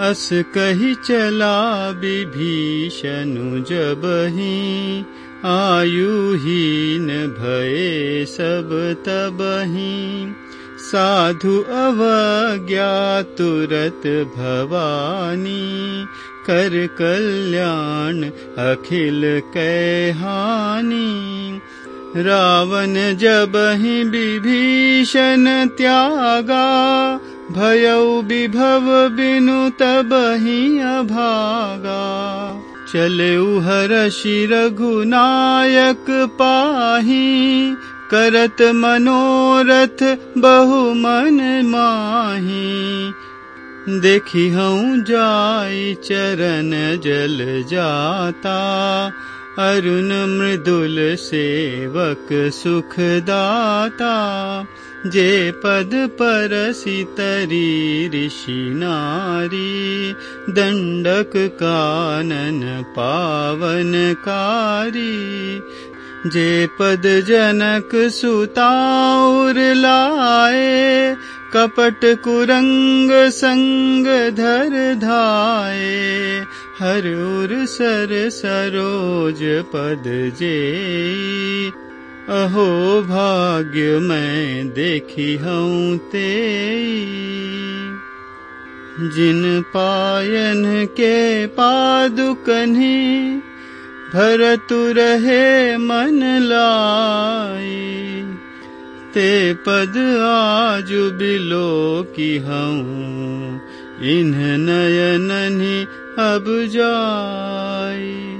अस कही चला विभीषणु जबही आयुहीन भये सब तबही। साधु अवज्ञा कर कल्याण अखिल कैहानी। रावण जब ही विभीषण त्यागा भयौ विभव बिनु तब ही अभागा चले हर रघुनायक पाही करत मनोरथ बहु मन माही। देखी हूँ जाई चरण जल जाता अरुण मृदुल सेवक सुखदाता जे पद तरी ऋषि नारी दण्डक कानन पावनकारी जे पद जनक सुताउर लाए कपट कुरंग संग धर धाये हर सर सरोज पद जे। अहो भाग्य मैं देखी हूँ ते जिन पायन के पादुकन्ही भरतु रहे मन लाई ते पद आजु हूँ इन्ह नयननि अब जाय